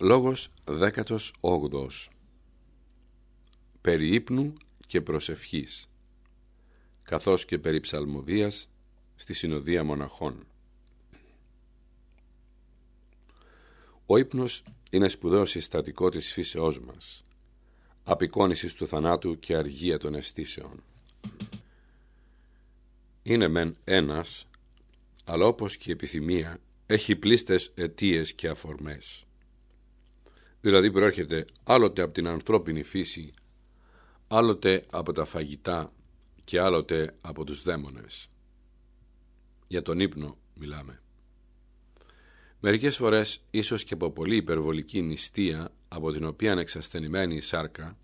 Λόγος 18 Περί ύπνου και προσευχής καθώς και περί ψαλμοδίας στη Συνοδεία Μοναχών. Ο ύπνος είναι σπουδαίο συστατικό της φύσεώς μας, απεικόνησης του θανάτου και αργία των αισθήσεων. Είναι μεν ένας, αλλά όπως και η επιθυμία έχει πλήστες αιτίες και αφορμές. Δηλαδή προέρχεται άλλοτε από την ανθρώπινη φύση, άλλοτε από τα φαγητά και άλλοτε από τους δαίμονες. Για τον ύπνο μιλάμε. Μερικές φορές, ίσως και από πολύ υπερβολική νηστεία, από την οποία εξασθενημένη η σάρκα,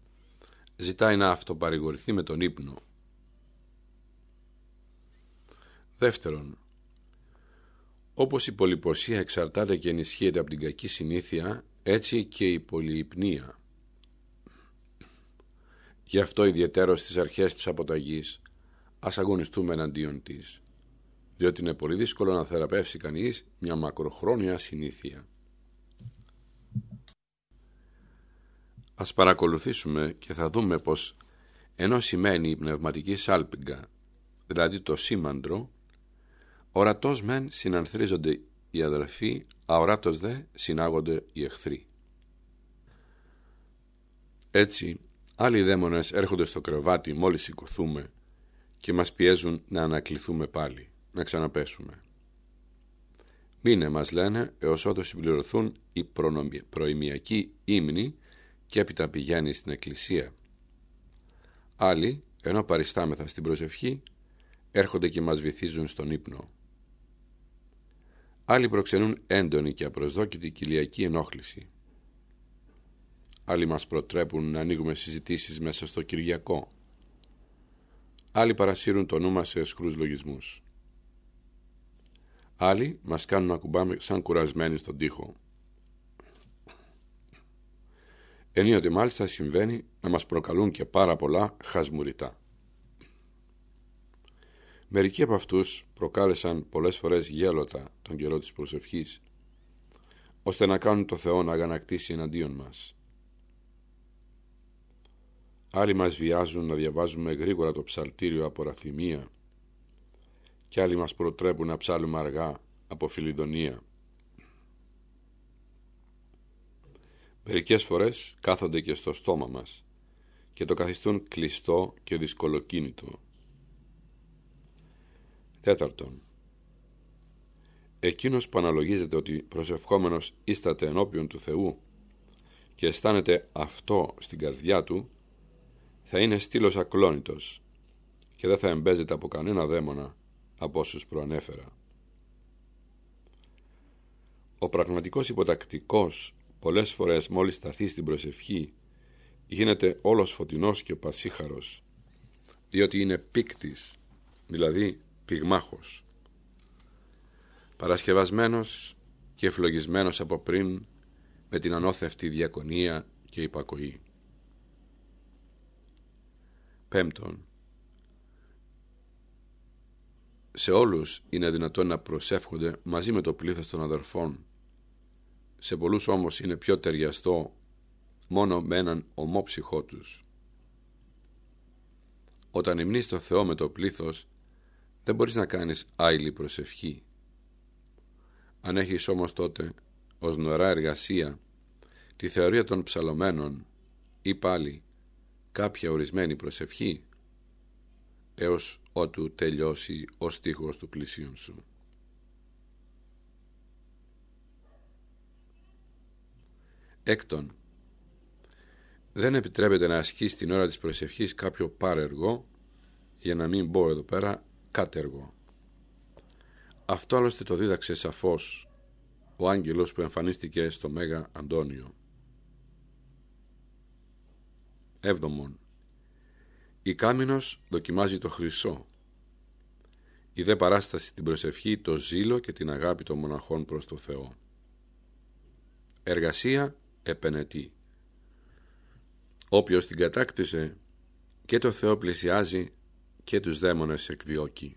ζητάει να αυτοπαρηγορηθεί με τον ύπνο. Δεύτερον, όπως η πολυποσία εξαρτάται και ενισχύεται από την κακή συνήθεια, έτσι και η πολυυπνία. Γι' αυτό ιδιαίτερος στις αρχές της αποταγής ας αγωνιστούμε εναντίον της, διότι είναι πολύ δύσκολο να θεραπεύσει κανείς μια μακροχρόνια συνήθεια. Ας παρακολουθήσουμε και θα δούμε πως ενώ σημαίνει η πνευματική σάλπιγγα, δηλαδή το σήμαντρο, ορατός μεν συνανθρίζονται οι αδελφοί, αοράτος δε συνάγονται οι εχθροί. Έτσι, άλλοι δαίμονες έρχονται στο κρεβάτι μόλις σηκωθούμε και μας πιέζουν να ανακληθούμε πάλι, να ξαναπέσουμε. Μείνε μας λένε έως ότου συμπληρωθούν οι προημιακοί ύμνοι και έπειτα πηγαίνει στην εκκλησία. Άλλοι, ενώ παριστάμεθα στην προσευχή, έρχονται και μας βυθίζουν στον ύπνο. Άλλοι προξενούν έντονη και απροσδόκητη κοιλιακή ενόχληση. Άλλοι μας προτρέπουν να ανοίγουμε συζητήσεις μέσα στο Κυριακό. Άλλοι παρασύρουν το νου μας σε εσχρούς λογισμούς. Άλλοι μας κάνουν να κουμπάμε σαν κουρασμένοι στον τοίχο. Ενίοτε μάλιστα συμβαίνει να μας προκαλούν και πάρα πολλά χασμουριτά. Μερικοί από αυτούς προκάλεσαν πολλές φορές γέλοτα τον καιρό της προσευχής, ώστε να κάνουν το Θεό να αγανακτήσει εναντίον μας. Άλλοι μας βιάζουν να διαβάζουμε γρήγορα το ψαλτήριο από ραθυμία και άλλοι μας προτρέπουν να ψάλουμε αργά από φιλιδονία. Μερικές φορές κάθονται και στο στόμα μας και το καθιστούν κλειστό και δυσκολοκίνητο. Τέταρτον, εκείνος που αναλογίζεται ότι προσευχόμενος ίσταται ενώπιον του Θεού και αισθάνεται αυτό στην καρδιά του, θα είναι στήλος ακλόνητος και δεν θα εμπέζεται από κανένα δαίμονα από όσους προανέφερα. Ο πραγματικός υποτακτικός πολλές φορές μόλις σταθεί στην προσευχή γίνεται όλος φωτεινός και πασίχαρος διότι είναι πίκτης, δηλαδή πυγμάχος. Παρασκευασμένος και ευλογισμένος από πριν με την ανώθευτη διακονία και υπακοή. Πέμπτον, σε όλους είναι δυνατόν να προσεύχονται μαζί με το πλήθος των αδερφών. Σε πολλούς όμως είναι πιο ταιριαστό μόνο με έναν ομόψυχό τους. Όταν υμνείς το Θεό με το πλήθος δεν μπορείς να κάνεις άειλη προσευχή. Αν έχεις όμως τότε ως νωρά εργασία τη θεωρία των ψαλωμένων ή πάλι κάποια ορισμένη προσευχή έως ότου τελειώσει ο στίχος του πλησίον σου. Έκτον, δεν επιτρέπεται να ασκείς την ώρα της προσευχής κάποιο πάρεργο για να μην μπω εδώ πέρα κάτεργο. Αυτό άλλωστε το δίδαξε σαφώς ο άγγελος που εμφανίστηκε στο Μέγα Αντώνιο. Έβδομον. Η Κάμινος δοκιμάζει το χρυσό. Η δε παράσταση την προσευχή, το ζήλο και την αγάπη των μοναχών προς το Θεό. Εργασία επενετή. Όποιος την κατάκτησε και το Θεό πλησιάζει και τους δαίμονες εκδιώκει.